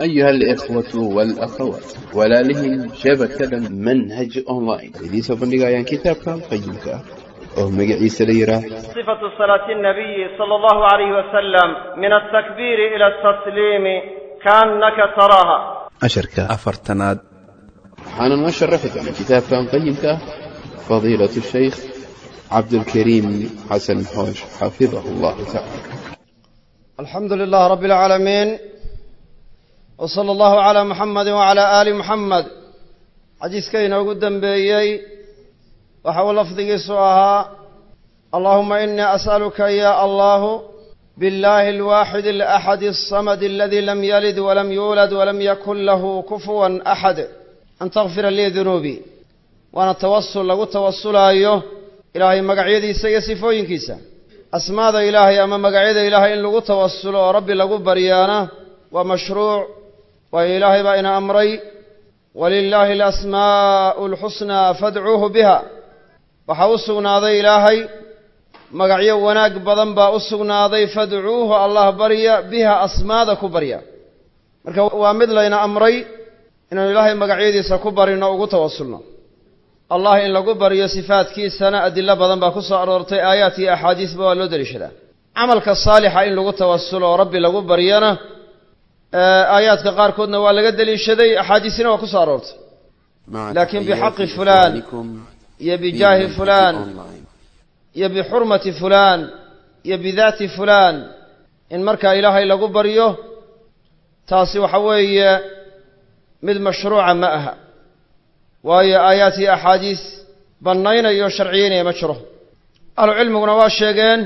أيها الإخوة والأخوات walaalihii shabakada manhaj online idiin soo bandhigayaan kitaabkan qayimka ah oo magaciisa la yidhaah صفة صلاة النبي صلى الله عليه وسلم من التكبير إلى التسليم كأنك تراها casharka afartanaad waxaana noo sharaxi doona kitaabkan qayimka ah fadiilatu shaykh cabdulkariim xasan xoosh xafidahu allahu tacaala alxamdu lilah rabi اlcaalamiin w sala allahu calaa muxamadi wacalaa aali muxamed xadiiska inoogu dembeeyey waxa uu lafdigiisu ahaa allahuma inii as'aluka ya allahu biاllahi alwaaxid alaxad alsamad aladi lam yalid walam yuulad walam yakun lahu kufuwan axad an takfira lii dunuubii waana tawasul lagu tawasulaayo ilaahay magacyadiisa iyo sifooyinkiisa. Asmaada ilaahay ama magacyada ilaahay in lagu tawasulo oo rabbi lagu baryaana waa mashruuc waayo ilaahay baa ina amray. Walilaahi alasmaa'u alxusnaa fadcuuhu biha. Waxaa u sugnaaday ilaahay magacyo wanaag badan baa u sugnaaday fadcuuhu allah barya biha asmaada ku barya marka waa mid layna amray inaanu ilaahay magacyadiisa ku barino ugu tawasulno allah in lagu baryo sifaadkiisana adilo badan baa ku soo aroortay aayaat iyo axaadiisba waa loo deliishadaa camalka saalixa in lagu tawasulo oo rabbi lagu baryana aayaadka qaarkoodna waa laga deliishaday axaadiisina waa ku soo aroortay. Laakiin bixaqi fulaan iyo bijaahi fulaan iyo bixurmati fulaan iyo bidaati fulaan. In markaa ilaahay lagu baryo taasi waxa weeye mid mashruuca ma aha. Waayo aayaat iyo axaadiis bannaynayo sharciyeynaya ma jiro. Ahlucilmiguna waa sheegeen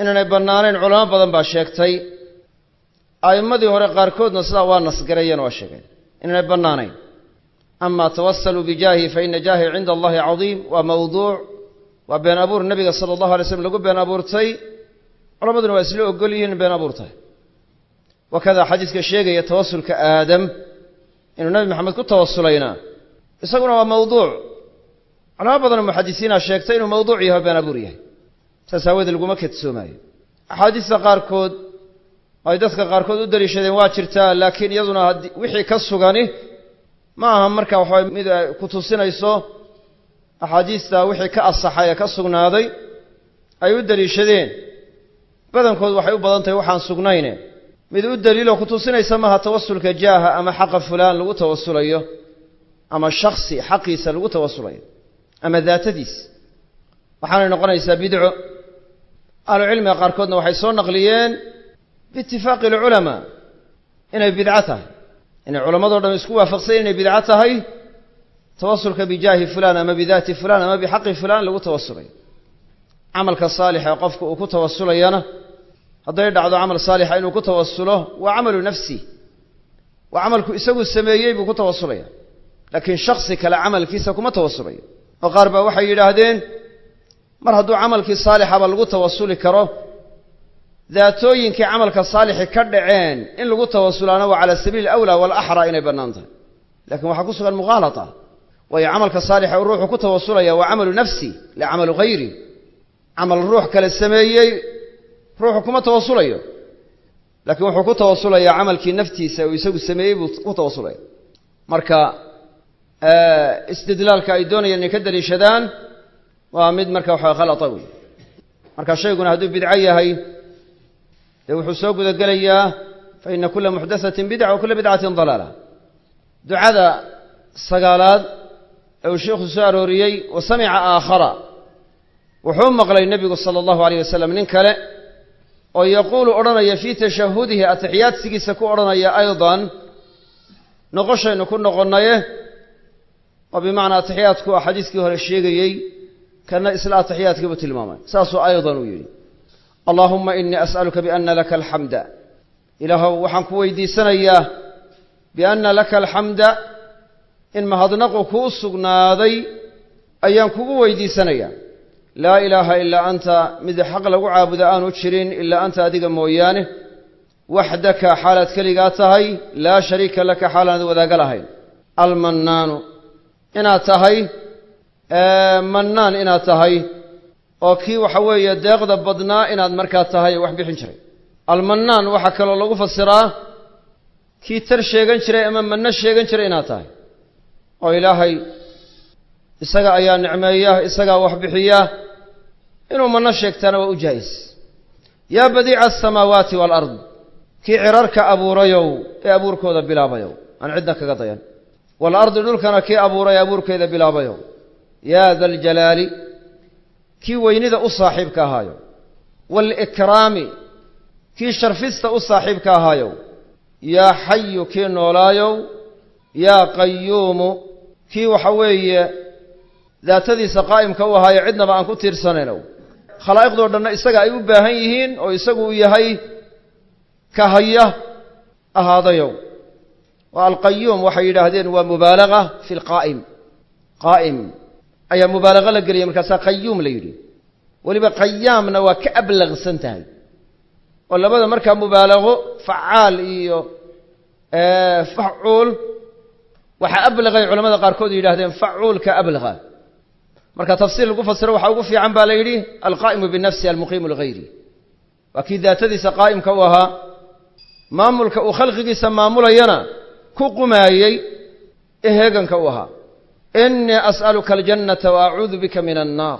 inaanay bannaanayn culamo badan baa sheegtay a'immadii hore qaarkoodna sidaa waa nasgareeyeen waa sheegeen. Inaanay bannaanayn. Ama tawasaluu bijaahi fa ina jaahi cinda allahi cadiim waa mawduuc waa been abuur. Nebiga sala allahu alay slam lagu been abuurtay. Culamaduna waa isla ogol yihiin been abuur tahay. Wakadaa xadiiska sheegaya tawasulka aadam. Inuu nebi maxamed ku tawasulayna isaguna waa mawduuc. Culamo badanoo muxadisiina sheegtay inuu mawduuc yahay o been abuur yahay. Saas aawoodee laguma kedsoomaayo. Axaadiista qaarkood ay dadka qaarkood u daliishadeen waa jirtaa laakiin iyaduna haddii wixii ka sugani ma aha marka waxaa mid ay ku tusinayso axaadiista wixii ka asaxay ee ka sugnaaday ay u daliishadeen. Badankood waxay u badan tahay waxaan sugnayne. Mid u daliiloo ku tusinaysa maaha tawasulka jaaha ama xaqa fulaan lagu tawasulayo ama shaksi xaqiisa lagu tawasulayo ama daatadiis. Waxaanay noqonaysaa bidco. Ahlucilmiga qaarkoodna waxay soo naqliyeen biitifaaqi alculamaa inay bidco tahay inay culammadoo dham isku waafaqsayen inay bidco tahay tawasulka bijaahi fulaan ama bidaati fulaan ama bixaqi fulaan lagu tawasulayo camalka saalixa qofka uu ku tawasulayana hadday dhacdo camal saalixa inuu ku tawasulo waa camalu nafsi waa camalku isagu sameeyey buu ku tawasulaya laakiin shaksi kale camalkiisa kuma tawasulayo oo qaar baa waxay yidhaahdeen mar hadduu camalkii saalixaba lagu tawasuli karo daatooyinkii camalka saalixi ka dhaceen in lagu tawasulaana waa cala sabiili alawlaa waalaxraa inay bannaan tahay. Lakiin waxaa ku sugan mukhaalata waayo camalka saalixa uu ruuxu ku tawasulaya waa camalu nafsi la camalu hayri camal ruux kale sameeyey ruuxu kuma tawasulayo. Laakiin wuxuu ku tawasulayaa camalkii naftiisa uu isagu sameeyey buu ku tawasulaya marka istidlaalka ay doonayaan inay ka daliishadaan waa mid marka waxa khalata wey marka shayguna hadduu bidco yahay dee wuxuu soo gudagelayaa fa ina kula muxdathatin bidca wa kula bidcatin dalaala. Ducada sagaalaad ee uu sheikhu soo arooriyey wa samica aakhara wuxuu maqlay nebigu sala allahu alayh wasalam nin kale oo yaquulu odhanaya fii tashahudihi atixiyaadsigiisa ku odhanaya aydan noqoshaynu ku noqonnaye. Oo bimacnaa atixiyaadku waa xadiiskii hore sheegayey kana isla atixiyaadkii buu tilmaamay. Saasuu aydan uu yidhi allaahumma inii as'aluka bianna laka alxamda ilaahow waxaan ku weydiisanayaa bianna laka alxamda in mahadnaqu kuu sugnaaday ayaan kugu weydiisanayaa. Laa ilaaha ilaa anta mid xaq lagu caabudo aanu jirin ilaa anta adiga mooyaane. Waxdaka xaalaad keligaa tahay laa shariika laka xaalaanad wadaaga lahayn. Almannaanu inaad tahay mannaan inaad tahay oo kii waxa weeye deeqda badnaa inaad markaa tahay wax bixin jiray. Almannaan waxaa kaloo lagu fasiraa kii tar sheegan jiray ama manno sheegan jiray inaad tahay. Oo ilaahay isaga ayaa nicmeeya isagaa wax bixiya inuu manno sheegtaana waa u jaa'is. Yaa badiica asamaawaati waalard kii cirarka abuurayow ee abuurkooda bilaabayow. Aan cidna kaga dayan. Waalardi dhulkana kii abuuray ee abuurkeeda bilaabayow. Yaa da aljalaali kii weynida u saaxiibka ahaayo waalikraami kii sharfista u saaxiibka ahaayow yaa xayu kii noolaayow yaa qayuumu kii waxa weeye daatadiisa qaa'imka u ahaayo cidnaba aan ku tiirsanaynow khalaa'iqdoo dhanna isaga ay u baahan yihiin oo isagu uu yahay ka haya ahaadayow oo alqayuum waxay yidhaahdeen waa mubaalaga fi lqaa'im qaa'im ayaa mubaalago la geliyay markaasaa qayuum la yidhi. Weliba qayaamna waa ka ablaqsan tahay. Oo labada markaa mubaalago facaal iyo facuul waxaa ablaqay culamada qaarkood yidhahdeen facuulka ablaqa. Marka tafsiir lagu fasiro waxaa ugu fiican baa la yidhi alqaa'imu binafsi almuqiimu ligayri waa kii daatadiisa qaa'imka u ahaa maamulka uu khalqigiisa maamulayana ku qumaayey ee u ahaa inii as'aluka aljannata waacuudu bika min annaar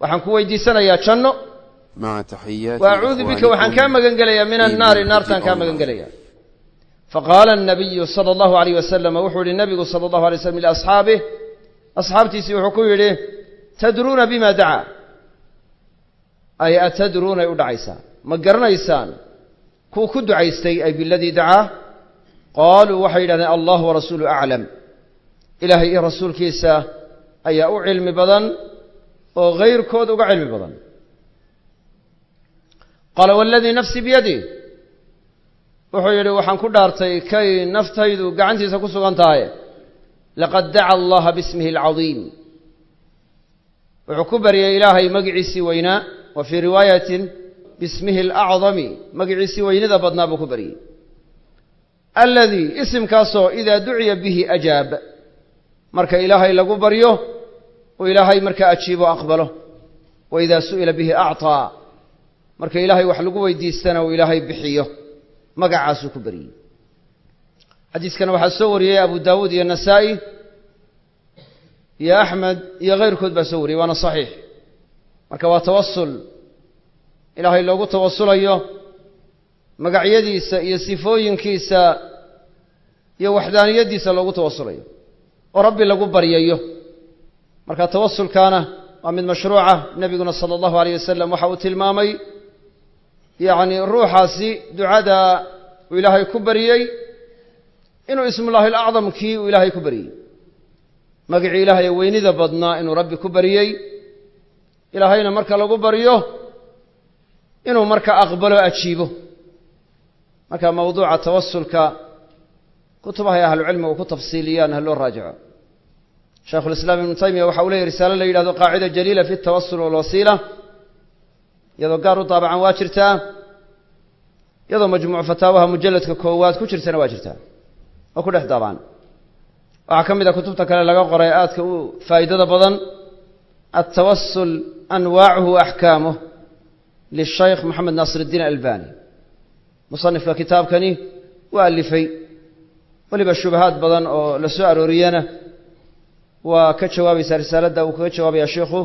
waxaan ku weydiisanayaa janno? Waacuudu bika waxaan kaa magan gelayaa min annaari naartaan kaa magan gelayaa faqaala anabiyu sala allahu alayh wasalam wuxuu yihi nabigu sala allahu alay slam liasxaabih asxaabtiisii wuxuu ku yidhi tadruuna bima dacaa ay atadruunay u dhacaysaa ma garanaysaan? Kuu ku ducaystay ay biladii dacaa? Qaaluu waxay yidhahdeen allah warasuulu aclam ilaahay iyo rasuulkiisa ayaa u cilmi badan oo hayrkood uga cilmi badan. Qaala waladii nafsii biyadih wuxuu yidhi waxaan ku dhaartay kay naftaydu gacantiisa ku sugan tahay. Laqad daca allaha bismihi alcadiim. Wuxuu ku baryay ilaahay magiciisii weynaa wa fii riwaayatin bismihi alacdami. Magiciisii weynida badnaa buu ku baryey aladii isimkaasoo idaa duciya bihi ajaab marka ilaahay lagu baryo uu ilaahay markaa ajiibo aqbalo. Wa idaa su'ila bihi acطaa marka ilaahay wax lagu weydiistana uu ilaahay bixiyo. Magacaasuu ku baryey xadiiskana waxaa soo wariyey abu daawuud iyo nasaa'i iyo axmed iyo kayrkood baa soo wariyey waana saxiix. Marka waa tawasul ilaahay loogu tawasulayo magacyadiisa iyo sifooyinkiisa iyo waxdaaniyaddiisa loogu tawasulayo oo rabbi lagu baryayo marka tawasulkaana waa mid mashruuca. Nebiguna sala allahu alayh wasalam waxa uu tilmaamay yacni ruuxaasi ducada uu ilaahay ku baryey inuu ismullaahi alacdamkii uu ilaahay ku baryey magacii ilaahay weynida badnaa inuu rabbi ku baryey ilaahayna marka lagu baryo inuu marka aqbalo ajiibo. Marka mawduuca tawasulka kutubahay ahlucilmigu ku tafsiiliyaan ha loo raajico. Shaykhulislaam ibnu taymiya waxa uu leeyay risaalo la yidhahdo qaacida jaliila fi tawasul walwasiila iyadoo gaar u daabacan waa jirtaa iyadoo majmuuc fataawaha mujalladka koowaad ku jirtana waa jirtaa oo ku dhex daabacan waxaa ka mid a kutubta kale laga qoray aadka u faa'iidada badan altawasul anwaacuhu wa axkaamuh lishaykh moxamed naasir albani musanifka kitaabkani waa alifay weliba shubahaad badan oo la soo arooriyana waa ka jawaabaysaa risaaladda uu kaga jawaabaya sheikhu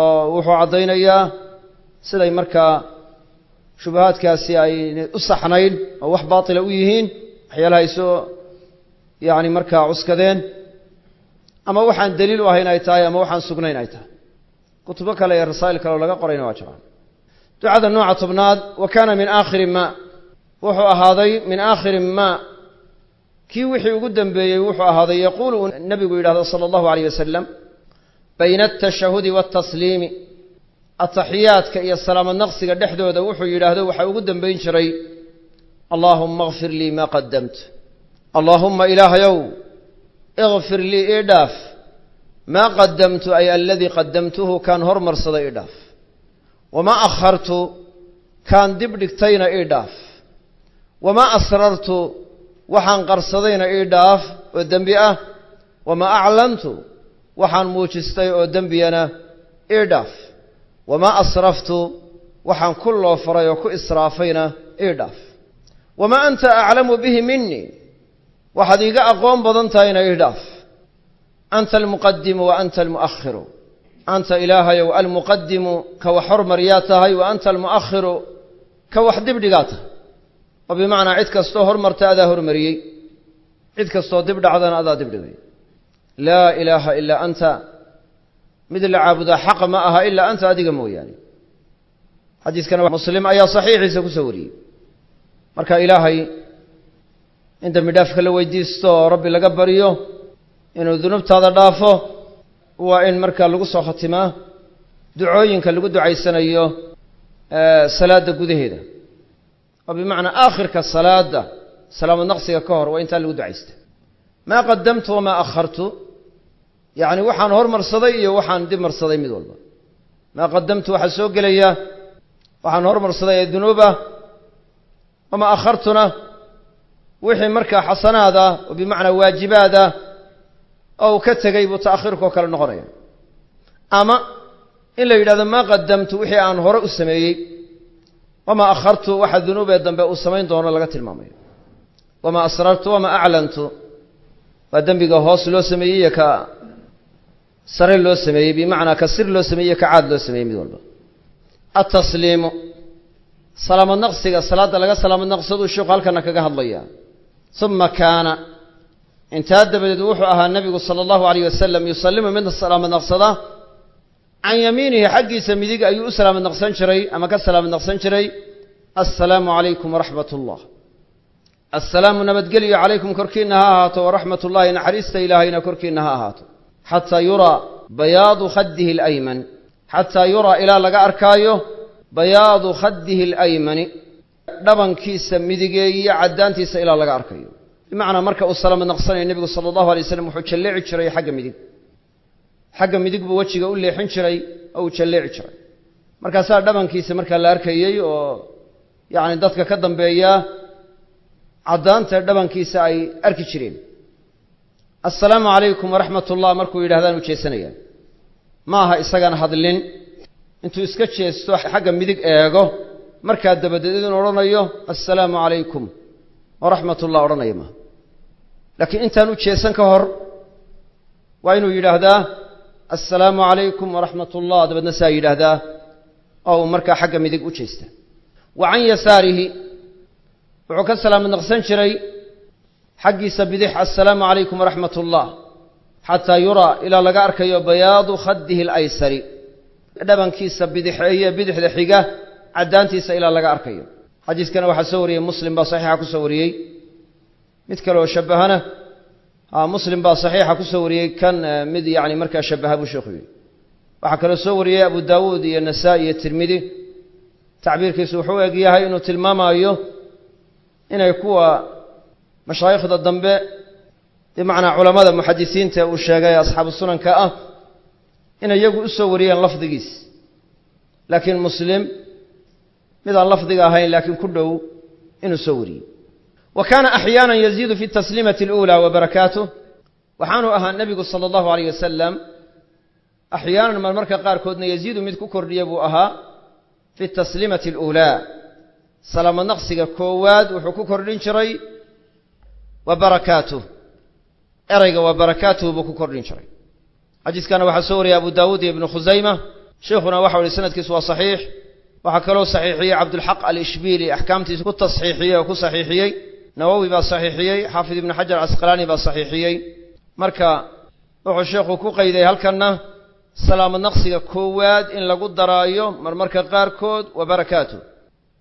oo wuxuu caddaynayaa siday markaa shubahaadkaasi ay u saxnayn oo wax baatila u yihiin waxyaalaha ay soo yacni markaa cuskadeen ama waxaan daliil u ahayn ay tahay ama waxaan sugnayn ay tahay. Kutubo kale iyo rasaa'il kale oo laga qorayna waa jiraan ducada nooca tobnaad wa kaana min aakhiri ma wuxuu ahaaday min aakhiri ma kii wixii ugu dembeeyey wuxuu ahaaday yaquulu uu nebigu yidhahdo sala allahu alayh wasalam bayna altashahudi waatasliimi ataxiyaadka iyo salaamad naqsiga dhexdooda wuxuu yidhaahdo waxaa ugu dembayn jiray allaahumma akfir lii maa qadamtu allaahumma ilaahayow ikfir lii ii dhaaf. Maa qadamtu ay aladii qadamtuhu kaan hormarsaday ii dhaaf. Wamaa akhartu kaan dib dhigtayna ii dhaaf. Wamaa asrartu waxaan qarsadayna ii dhaaf oo dembi ah wamaa aclantu waxaan muujistay oo dembiyana ii dhaaf. Wamaa asraftu waxaan ku loo faray oo ku israafayna ii dhaaf. Wamaa anta aclamu bihi minii waxaad iiga aqoon badan tahayna ii dhaaf. Anta almuqadimu wa anta almu'akhiru. Anta ilaahayow almuqadimu ka wax hormaryaa tahay wa anta almu'akhiru ka wax dibdhigaa tahay oo bimacnaa cid kastoo hormarta adaa hormariyey cid kastoo dib dhacdana adaa dibdhigay laa ilaaha ilaa anta mid la caabudaa xaqa ma aha ilaa anta adiga mooyaane. Xadiiskana muslim ayaa saxiixiisa ku soo wariyey. Marka ilaahay in dembi dhaafka la weydiisto oo rabbi laga baryo inuu dunuubtaada dhaafo waa in markaa lagu soo khatimaa ducooyinka lagu ducaysanayo salaadda gudaheeda oo bimacnaa aakhirka salaadda salaamo naqsiga ka hor waa intaa lagu ducaysta maa qadamtu wamaa akhartu yacni waxaan hormarsaday iyo waxaan dib marsaday mid walba. Maa qadamtu waxaa soo gelaya waxaan hormarsaday ee dunuubah wamaa akhartuna wixii markaa xasanaad ah oo bimacnaa waajibaad ah oo uu ka tegey buu ta'khiirkao kale noqonaya. Ama in la yidhahdo maa qadamtu wixii aan hore u sameeyey wamaa akhartu waxa dunuubee dambe uu samayn doono laga tilmaamayo wamaa asrartu wamaa aclantu waa dembiga hoos loo sameeyey iyo ka sare loo sameeyey bimacnaa ka sir loo sameeyey ka caad loo sameeyey mid walba. Atasliimu salaamad naqsiga salaadda laga salaamad naqsaduu sheikhu halkana kaga hadlaya. Uma kaana intaa dabadeed wuxuu ahaa nebigu sala allahu alayh wasalam yusallimu mid salaamad naqsada can yamiinihi xaggiisa midig ayuu u salaamad naqsan jiray ama ka salaamad naqsan jiray? Assalaamu calaykum waraxmat ullah assalaamu nabadgelyo calaykum korkiinna ha ahaato waraxmat ullahi naxariista ilaahayna korkiinna ha ahaato. Xataa yuraa bayaadu khaddihi alayman. Xataa yuraa ilaa laga arkaayo bayaadu khaddihi alaymani dhabankiisa midigeeyiyo caddaantiisa ilaa laga arkayo. Bimacnaa marka uu salaamad naqsanayo nebigu sala allahu alay waslam wuxuu jalleeci jiray xagga midig xagga midig buu wejiga u leexin jiray oo uu jalleeci jiray. Markaasaa dhabankiisa markaa la arkayey oo yacni dadka ka dambeeya caddaanta dhabankiisa ay arki jireen. Assalaamu calaykum waraxmat ullah markuu yidhahdaan u jeesanayaan ma aha isagaan hadlin. Intuu iska jeesto xagga midig eego markaa dabadeed inuu odhanayo assalaamu calaykum waraxmat ullah odhanaya maaha laakiin intaan u jeesan ka hor waa inuu yidhaahdaa assalaamu calaykum waraxmat ullah dabeedna saa yidhaahdaa oo uu markaa xagga midig u jeesta. Wa can yasaarihi wuxuu ka salaamad naqsan jiray xaggiisa bidix assalaamu calaykum waraxmat ullah xataa yuraa ilaa laga arkayo bayaadu khaddihi alaysari. Dhabankiisa bidixeeye bidixda xiga caddaantiisa ilaa laga arkayo. Xadiiskana waxaa soo wariyey muslim baa saxiixa ku soo wariyey. Mid kale oo shabbahana muslim baa saxiixa ku soo wariyey kan mid yacni markaa shabaha buu sheekhu yidhi waxaa kaloo soo wariyey abu daawuud iyo nasaa-i iyo tirmidi tacbiirkiisu wuxuu eg yahay inuu tilmaamaayo inay kuwa mashaayikhda dambe bimacnaa culammada muxadisiinta uu sheegay asxaabu sunanka ah inay iyagu u soo wariyeen lafdigiis laakiin muslim mid aan lafdiga ahayn laakiin ku dhow inuu soo wariyey wa kaana axyaana yaziidu fi tasliimati اluulى wa barakaatuh waxaanu ahaa nebigu sala allahu alayh wasalam axyaanan marmarka qaarkoodna yaziidu mid ku kordhiya buu ahaa fi tasliimati اluulaa salaamo naqsiga koowaad wuxuu ku kordhin jiray wa barakaatuh erayga wa barakaatuhu buu ku kordhin jiray xadiiskana waxaa soo wariyay abu daawuud iyo ibnu khusayma sheikhuna waxa uhi sanadkiisu waa saxiix waxaa kaloo saxiixiyey cabdulxaq alishbiili axkaamtiisa ku tasxiixiyey oo ku saxiixiyey nawowi baa saxiixiyey xaafid ibnu xajar asqalaani baa saxiixiyey. Marka wuxuu sheekhu ku qayday halkanna salaamo naqsiga koowaad in lagu daraayo marmarka qaarkood wa barakaatuh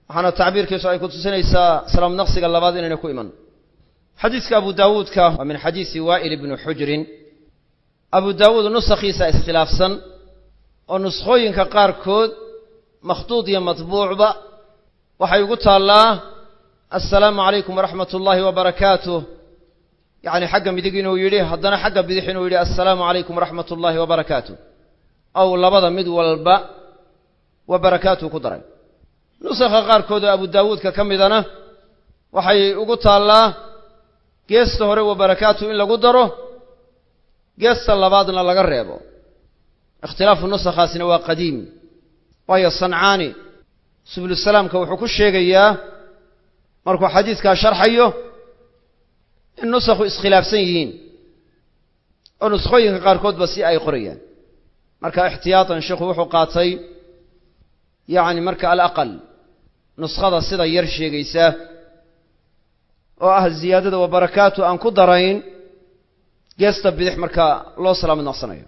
waxaana tacbiirkiisu ay ku tusinaysaa salaamo naqsiga labaad inayna ku iman. Xadiiska abu daawuudka waa min xadiisi waa'il ibni xujrin. Abu daawuud nusakhiisa iskhilaafsan oo nuskhooyinka qaarkood makhduud iyo matbuucba waxay ugu taallaa assalaamu calaykum waraxmat ullaahi wabarakaatuh yacni xagga midig inuu yidhi haddana xagga bidix inuu yidhi assalaamu calaykum waraxmat ullaahi wabarakaatuh ow labada mid walba wa barakaatuh ku daray nusakha qaarkood oo abu daawuudka ka midana waxay ugu taallaa geesta hore wa barakaatuh in lagu daro geesta labaadna laga reebo. Ikhtilaafu nusakhaasina waa qadiim waayo sancaani sublusalaamka wuxuu ku sheegayaa markuu xadiiskaa sharxayo in nusaku iskhilaafsan yihiin. Oo nuskooyinka qaarkoodba si ay qorayaan. Marka ixtiyaatan sheikhu wuxuu qaatay yacni marka alaqal nuskhada sida yar sheegaysa oo ah ziyaadada wa barakaatu aan ku darayn geesta bidix marka loo salaamid noqsanayo.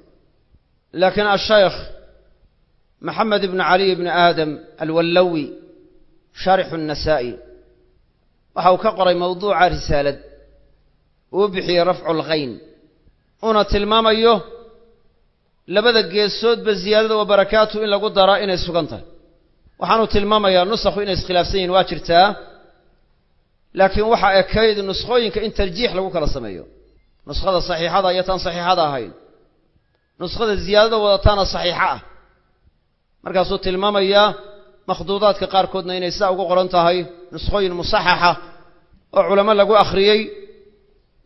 Laakiin ashaykh maxamed ibnu caliy ibnu aadam alwallawi shaarixu الnasaa'i waxa uu ka qoray mawduuca risaalad. Uu bixiyey rafcu lghayn uuna tilmaamayo labada geesoodba ziyaadada wa barakaatu in lagu daraa inay sugan tahay. Waxaanu tilmaamayaa nusakhu inay iskhilaafsan yihiin waa jirtaa. Laakiin waxaa ekayd nuskhooyinka in tarjiix lagu kala sameeyo. Nuskhada saxiixada iyo taan saxiixada ahayn. Nuskhada ziyaadada wadataana saxiixa ah. Markaasuu tilmaamayaa makhduudaadka qaarkoodna inay sidaa ugu qoran tahay nuskhooyin musaxaxa oo culamo lagu akhriyey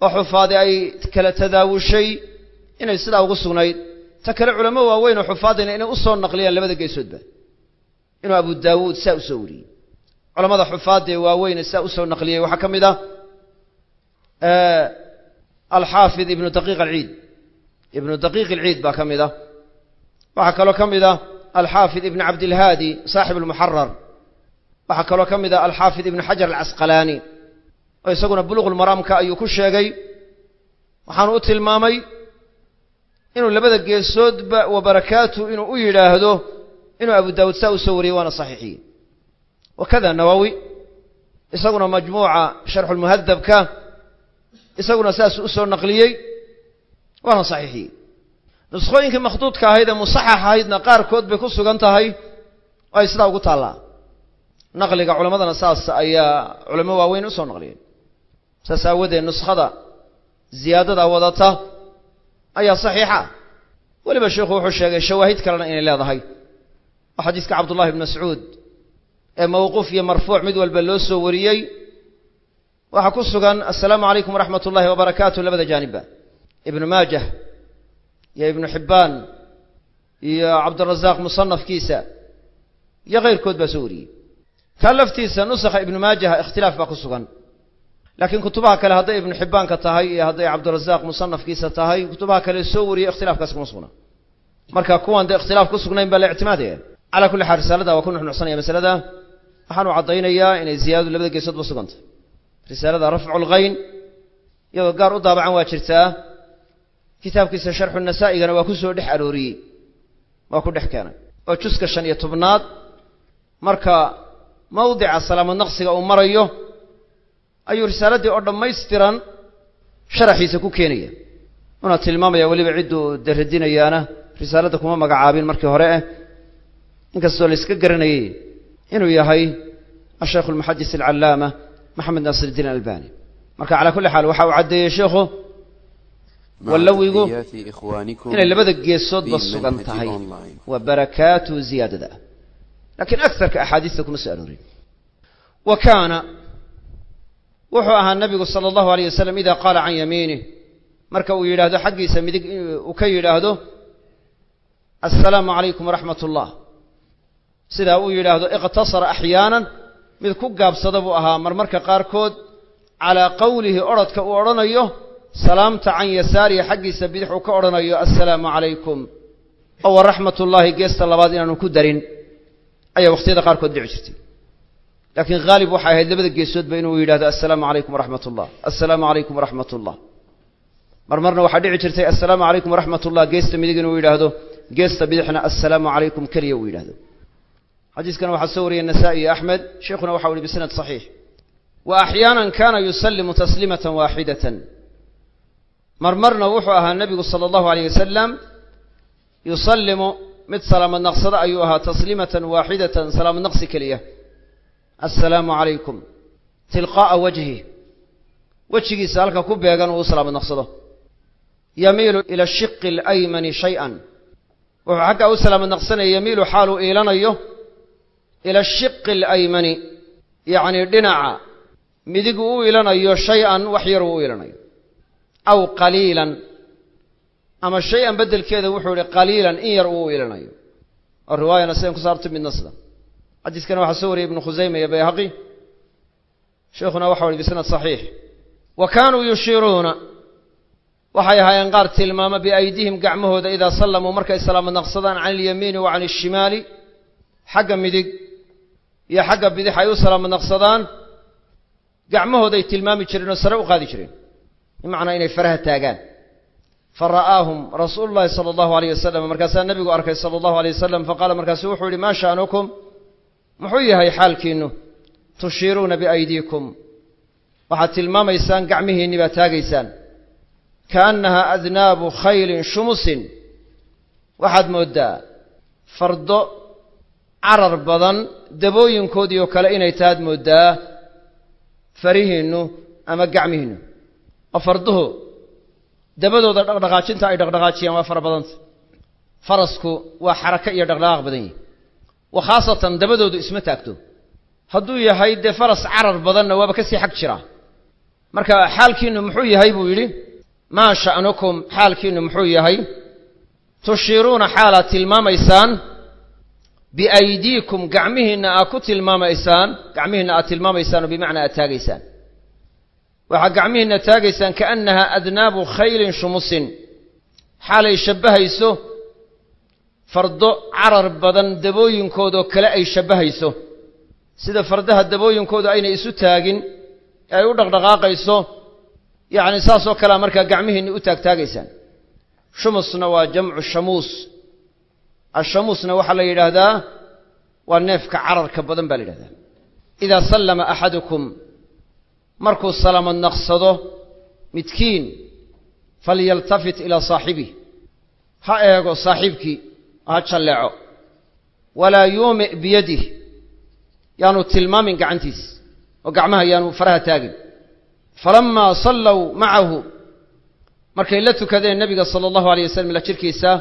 oo xufaadi ay kala tadaawushay inay sidaa ugu sugnayd. Ta kale culamo waaweyn oo xufaadina inay u soo naqliyaan labada geesoodba. Inuu abu daawuud saa u soo wariyey. Culamada xufaadda ee waaweyne saa u soo naqliyey waxaa ka mid ah alxaafid ibnu daqiiq alciid. Ibnu daqiiq alciid baa ka mid ah. Waxaa kaloo ka mid ah alxaafid ibn cabdilhaadi saaxib almuxarar waxaa kaloo ka mid ah alxaafid ibnu xajar alcasqalaani oo isaguna buluqulmaraamka ayuu ku sheegay. Waxaanu u tilmaamay inuu labada geesoodba wa barakaatu inuu u yidhaahdo inuu abu daawuud saa u soo wariyey waana saxiixiye wakada nawowi isaguna majmuuca sharxulmuhadabka isaguna saasuu u soo naqliyey waana saxiixiyey nuskhooyinkii makhduudka ahayd ee musaxax ahaydna qaarkood bay ku sugan tahay ay sidaa ugu taallaa naqliga culammadana saas ayaa culamo waaweyn u soo naqliyay saas aawadeed nuskhada ziyaadada wadata ayaa saxiixa. Weliba sheikhu wuxuu sheegay shawaahid kalena inay leedahay. Oo xadiiska cabdullahi bn mascuud ee mawquuf iyo marfuuc mid walba loo soo wariyey. Waxaa ku sugan assalaamu calaykum waraxmat ullahi wabarakaatu labada jaanibba ibnu maajah iyo ibnu xibbaan iyo cabdirazaaq musanafkiisa iyo keyrkood baa soo wariyey kaa laftiisa nusakha ibnu maajaha ikhtilaaf baa ku sugan. Laakiin kutubaha kale hadday ibnu xibbaanka tahay iyo hadday cabdirazaaq musanafkiisa tahay kutubaha kale soo wariyey ikhtilaafkaas kuma sugna. Marka kuwan dee ikhtilaaf ku sugnayn baa la ictimaadaya. Calaa kulli xaal risaalada waa ku nuxnuxsanaya masalada. Waxaanu caddaynayaa inay ziyaadadu labada geesoodba sugantay risaalada rafcu lghayn iyadoo gaar u daabacan waa jirtaa kitaabkiisa sharxu nasaa'igana waa ku soo dhex arooriyey waa ku dhex keenay. Oo juska shan iyo tobnaad marka mawdica salaamad naqsiga uu marayo ayuu risaaladii oo dhammaystiran sharaxiisa ku keenaya. Una tilmaamaya weliba cidduu daradinayaana risaaladda kuma magacaabin markii hore ah inkastoo la iska garanayay inuu yahay ashaykhu almuxadis alcallaama maxamed naasir iddiin albani marka calaa kulli xaal waxa uu caddeeyey sheikhu wallawigu inay labada geesoodba sugan tahay. waa barakaatu ziyaadada laakiin agarka axaadiista kuma soo aroorin. Wa kaana wuxuu ahaa nabigu sala allahu alayh wasalam ida qaala can yamiinih marka uu yidhaahdo xaggiisa midig uu ka yidhaahdo assalaamu calaykum waraxmat ullah sidaa uu yidhaahdo iqtasara axyaanan mid ku gaabsada buu ahaa marmarka qaarkood calaa qowlihi odrhodka uu odhanayo salaamta can yasaarihi xaggiisa bidix uu ka odhanayo assalaamu calaykum oo waraxmat ullaahi geesta labaad inaanu ku darin ayaa wakhtiyada qaarkood dhici jirtay. Laakiin haalib waxay ahayd labada geesoodba inuu yidhahdo assalaamu calaykum waraxmat ullah assalaamu calaykum waraxmat ullah mar waxaa dhici jirtay assalaamu calaykum waraxmat ullah geesta midig inuu yidhaahdo geesta bidixna assalaamu calaykum keliya uu yidhahdo xadiiskana waxaa soo wariyey nasa'i iyo axmed sheikhuna waxa u yihi bisanad saxiix. Wa axyaanan kaana yusallimu tasliimatan waaxidatan marmarna wuxuu ahaa nebigu sala allahu alayh wasalam yusallimu mid salaamad naqsada ayuu ahaa tasliimatan waaxidatan salaamad naqsi keliya. Assalaamu calaykum tilqaa'a wajhi. Wejigiisa halka ku beegan uu salaamad naqsado yamiilu ila ashiqi alaymani shay-an. Wuxuu xaggaa u salaamad naqsanaya yamiilu xaaluu iilanayo ila ashiqi alaymani yacnii dhinaca. Midigu u iilanayo shay-an wax yaruu u iilanayo. Aw qaliilan ama shay-an beddelkeeda wuxuu ihi qaliilan in yar uu u iilanayo oo riwaayana sidan ku saartay midna sida. Xadiiskana waxaa soo wariyey ibnu khusayma iyo bayhaqi. Sheikhuna waxa uhi bisnad saxiix. Wa kaanuu yushiiruuna waxay ahaayeen qaar tilmaama biaydihim gacmahooda idaa sallamuu markay salaamo naqsadaan can alyamiini wa can ashimaali xagga midig iyo xagga bidix ay u salaamo naqsadaan. Gacmahooday tilmaami jireen oo sare u qaadi jireen. Bimacnaa inay faraha taagaan fa ra'aahum rasuulu llahi sala allahu alayh wasalam markaasaa nebigu arkay sala allahu alay wasalam faqaala markaasu wuxuu yihi maa sha'nukum? Muxuu yahay xaalkiinnu? Tushiiruuna biaydiikum. Waxaad tilmaamaysaan gacmihiinni baad taagaysaan. Kaannaha adnaabu khaylin shumusin. Waxaad mooddaa fardo carar badan dabooyinkoodii oo kale inay tahaad mooddaa farihiinnu ama gacmihiinnu. Oo farduhu dabadooda dhaqdhaqaajinta ay dhaqdhaqaajiyaan waa fara badanta farasku waa xaraka iyo dhaqdhaqaaq badan yihi wa khaasatan dabadoodu isma taagto. Hadduu yahay dee faras carar badanna waaba ka sii xag jira. Marka xaalkiinnu muxuu yahay buu yidhi maa sha'nukum xaalkiinnu muxuu yahay? Tushiiruuna xaalaad tilmaamaysaan? Biaydiikum gacmihiinna aad ku tilmaamaysaan? Gacmihiinna aad tilmaamaysaan oo bimacnaa aad taagaysaan waxaad gacmihiinna taagaysaan kaannaha adnaabu khaylin shumusin. Xaalay shabbahayso fardo carar badan dabooyinkoodoo kale ay shabbahayso. Sida fardaha dabooyinkoodu aynay isu taagin ee ay u dhaqdhaqaaqayso yacni saasoo kalea markaa gacmihiinni u taagtaagaysaan shumusna waa jamcu shamuus. Ashamuusna waxaa la yidhaahdaa waa neefka cararka badan baa la yidhahdaa. Idaa sallama axadukum markuu salamo naqsado midkiin falyaltafit ilaa saaxibih ha eego saaxiibkii ha jalleeco. Walaa yuumic biyadih yaanu tilmaamin gacantiis oo gacmaha yaanu faraha taagin. Falammaa sallow macahu markay la tukadeen nebiga sala allahu alay wasalam ila jirkiisa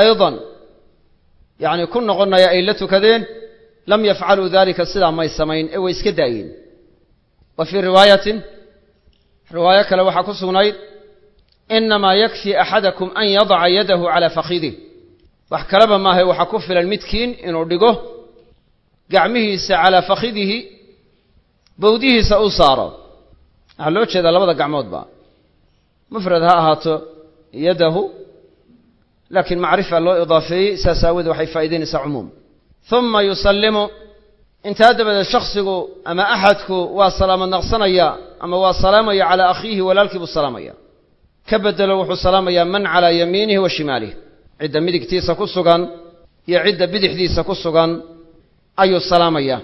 aydan yacni ku noqonaya ay la tukadeen lam yafcaluu dalika sidaa may samayn ee way iska daayeen wa fii riwaayatin riwaayo kale waxaa ku sugnayd inamaa yakfii axadakum an yadaca yadahu calaa fakhidih wax kaleba maahae waxaa ku filan midkiin inuu dhigo gacmihiisa calaa fakhidihi bowdihiisa u saaro. Waxaa loo jeedaa labada gacmoodba mufrad ha ahaato yadahu laakiin macrifa loo idaafeeyey saas aawoodee waxay faa'idaynaysaa cumuum. Uma yusallimu intaa dabadeed shaksigu ama axadku waa salaamo naqsanaya ama waa salaamaya calaa akhiihi walaalkii buu salaamaya. Ka bedelo wuxuu salaamayaa man calaa yamiinihi wa shimaalih cidda midigtiisa ku sugan iyo cidda bidixdiisa ku sugan ayuu salaamaya.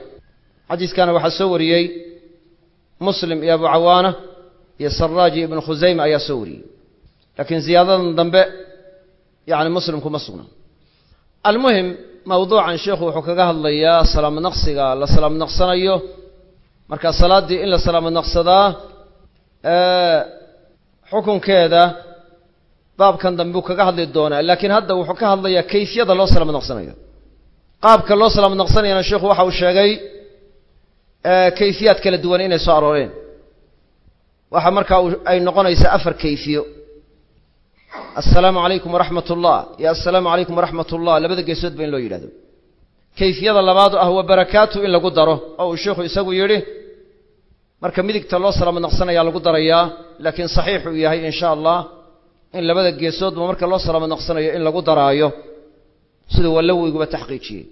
Xadiiskana waxaa soo wariyey muslim iyo abu cawaana iyo saraaji ibnu khusayma ayaa soo wariyey. Laakiin ziyaadadan dambe yacni muslimku ma sugna almuhim mawduucan sheikhu wuxuu kaga hadlayaa salaamo naqsiga la salaamo naqsanayo. Marka salaaddii in la salaamo naqsadaa xukunkeeda baabkan dambe buu kaga hadli doonaa. Laakiin hadda wuxuu ka hadlayaa kayfiyada loo salaamo naqsanayo. Qaabka loo salaamo naqsanayana sheikhu waxa uu sheegay kayfiyaad kala duwan inay soo arooreen. Waxa markaa ay noqonaysaa afar kayfiyo assalaamu calaykum waraxmat ullah iyo assalaamu calaykum waraxmat ullah labada geesood ba in loo yidhahdo kayfiyada labaadu ah wa barakaatu in lagu daro. Oo uu sheikhu isagu yidhi marka midigta loo salaamo naqsanayaa lagu darayaa laakiin saxiix uu yahay in sha allah in labada geesoodba marka loo salaamo naqsanayo in lagu daraayo. Siduu walloweyguba taxqiijiyey.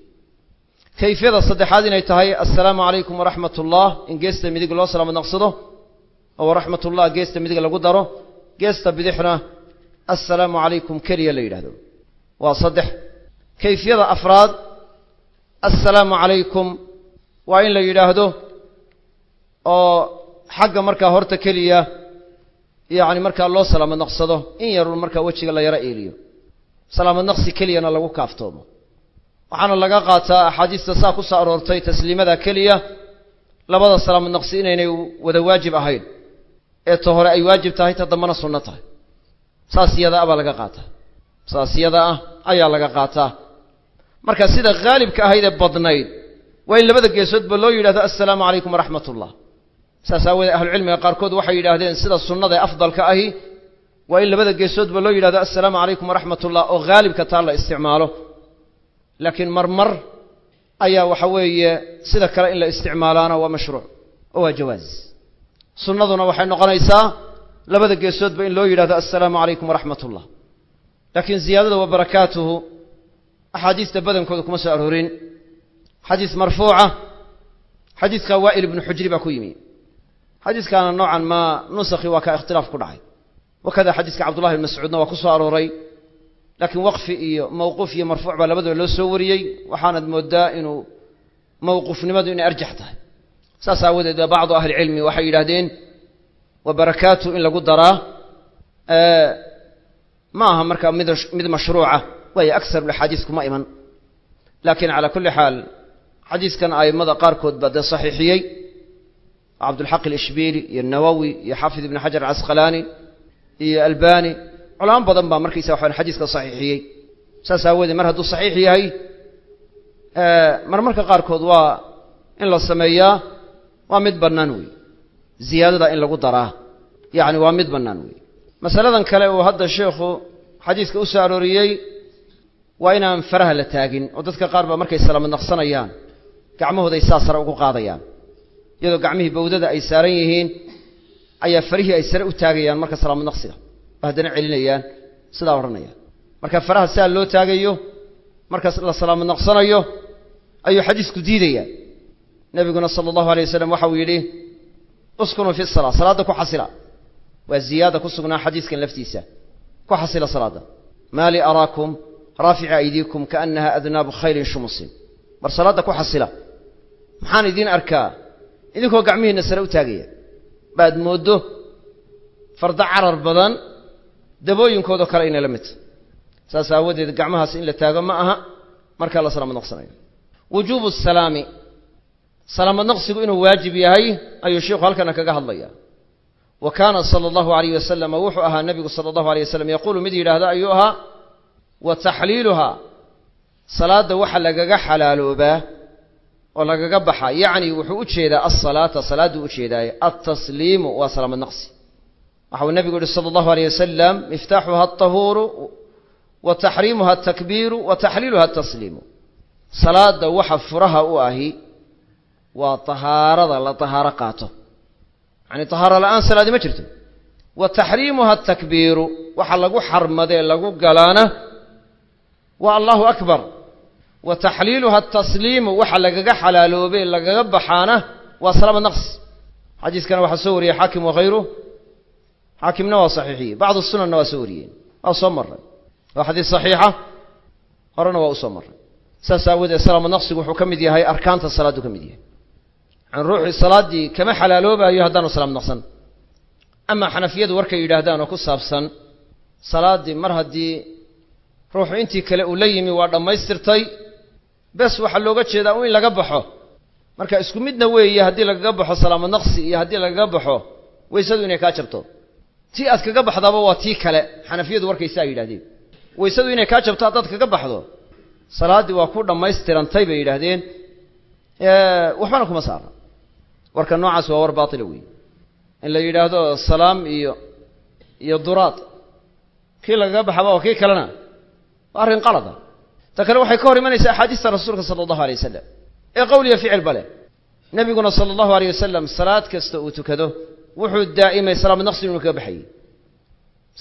Kayfiyada saddexaad inay tahay assalaamu calaykum waraxmat ullah in geesta midig loo salaamo naqsado oo waraxmat ullah geesta midig lagu daro. Geesta bidixna assalaamu calaykum keliya la yidhahdo. Waa saddex. Kayfiyada afraad assalaamu calaykum waa in la yidhaahdo oo xagga markaa horta keliya yacni markaa loo salaamo naqsado in yarun markaa wejiga la yaro eeliyo. Salaamo naqsi keliyana lagu kaaftoomo. Waxaana laga qaataa axaadiista saa ku soo aroortay tasliimada keliya labada salaamo naqsi inaynay wada waajib ahayn. Ee ta hore ay waajib tahay ta dambana sunno tahay saas yada ah baa laga qaataa saas yada ah ayaa laga qaataa marka sida haalibka ahayd ee badnayd waa in labada geesoodba loo yidhahdo assalaamu calaykum waraxmat ullah saas aawoodee ahlucilmiga qaarkood waxay yidhaahdeen sida sunnada ee afdalka ahi waa in labada geesoodba loo yidhahdo assalaamu calaykum waraxmat ullah oo haalibka taa la isticmaalo. Laakiin marmar ayaa waxa weeye sida kale in la isticmaalaana waa mashruuc oo waa jawaaz. Sunnaduna waxay noqonaysaa labada geesoodba in loo yidhahdo assalaamu calaykum waraxmat ullah laakiin ziyaadada wa barakaatuhu axaadiista badankooda kuma soo aroorin. Xadiis marfuuca xadiidka waa'il ibnu xujri baa ku yimi. Xadiiskaana noocan maa nusakhi waa ka ikhtilaaf ku dhacay. Wakada xadiiska cabdullahi bn mascuudna waa ku soo arooray. Laakiin waqfi iyo mawquuf iyo marfuuc baa labadaba loo soo wariyey. Waxaanad moodaa inuu mawquufnimadu inay arjax tahay. Saas aawadeed bacdu ahlicilmi waxay yidhahdeen wa barakaatu in lagu daraa ma aha markaa mid mid mashruuca. Waayo akarulaxaadiis kuma iman. Laakiin calaa kulli xaal xadiiskan a'immada qaarkood baa dee saxiixiyey. Cabdulxaq alishbiili iyo nawowi iyo xaafid ibn xajar alcasqalaani iyo albani culamo badan baa markaysa waxaan xadiiska saxiixiyey. Saas aawoodee mar hadduu saxiix yahay marmarka qaarkood waa in la sameeyaa waa mid bannaan weeye ziyaadada in lagu daraa. Yacni waa mid bannaan weeye masaladan kale uu hadda sheikhu xadiiska u soo arooriyey waa inaan faraha la taagin oo dadka qaar baa markay salaamad naqsanayaan gacmahooday saa sare ugu qaadayaan. Iyadoo gacmihii bawdada ay saaran yihiin ayaa farihii ay sare u taagayaan marka salaamad naqsiga oo haddana celinayaan sidaa odhanayaan. Marka faraha siaa loo taagayo marka la salaamad naqsanayo ayuu xadiisku diidayaa. Nebiguna sala allahu alay wasalam waxauu yidhi uskunuu fi salaa salaadda ku xasila waa ziyaada ku sugnaa xadiiskan laftiisa ku xasila salaadda maa li araakum raafica aydiikum kaannaha adnaabu khayrin shumusin bar salaadda ku xasila maxaan idiin arkaa idinkoo gacmihiinna sare u taagaya baad mooddo farda carar badan dabooyinkoodao kale inay la midta saas aawadeed gacmahaas in la taago ma aha markaa la salaamad naqsanayo wujuubu salaami salaamad naqsigu inuu waajib yahay ayuu sheikhu halkana kaga hadlaya wa kaana sala allahu alayh wasalama wuxuu ahaa nebigu sala allahu alayh wasalam yaquulu mid yidhaahda ayuu ahaa wa taxliiluhaa salaadda waxa lagaga xalaaloobaa oo lagaga baxaa yacni wuxuu u jeedaa alsalaata salaadduu u jeedaaye altasliimu waa salaamad naqsi. Waxauu nebigu yihi sala allahu alayh wasalam miftaaxuha altahuuru wa taxriimuha altakbiiru wa taxliiluha altasliimu salaadda waxa furaha u ahi waa tahaarada la tahaaro qaato. Yacni tahaaro la'aan salaadi ma jirto. Wa taxriimuha atakbiiru waxa lagu xarmadee lagu galaana waa allahu akbar. Wa taxliiluha atasliimu waxa lagaga xalaaloobee lagaga baxaana waa salaama naqs. Xadiiskana waxaa soo wariyey xaakim wakhayruh xaakimna waa saxiixiyey bacdu sunanna waa soo wariyeen waa soo maray waa xadiis saxiixa horena waa u soo maray saas aawoodee salaama naqsigu wuxuu ka mid yahay arkaanta salaaddu ka mid yahay an ruuxii salaaddii kama xalaaloobayo haddaanu salaam naqsan amaa xanafiyadu warkay yidhaahdaan oo ku saabsan salaaddii mar haddii ruuxu intii kale uu la yimi waa dhammaystirtay bes waxaa looga jeedaa in laga baxo marka isku midna weeye haddii lagaga baxo salaamo naqsi iyo haddii lagaga baxo weysadu inay kaa jabto tii aad kaga baxdaaba waa tii kale xanafiyadu warkaysaa yidhahdeen weysadu inay kaa jabto haddaad kaga baxdo salaaddii waa ku dhammaystirantay bay yidhaahdeen waxbana kuma saara warka noocaas waa war baatila weeye in la yidhaahdo salaam iyo iyo duraad. Kii lagaga baxaba oo kii kalena. Waa arrin qalada ta kale waxay ka hor imanaysaa axaadiista rasuulka sala allahu alay wasalam ee qowliya ficil bale. Nebiguna sala allahu aleyh wasalam salaad kasta uu tukado wuxuu daa'imay salaamad naqsi inuu kaga baxayey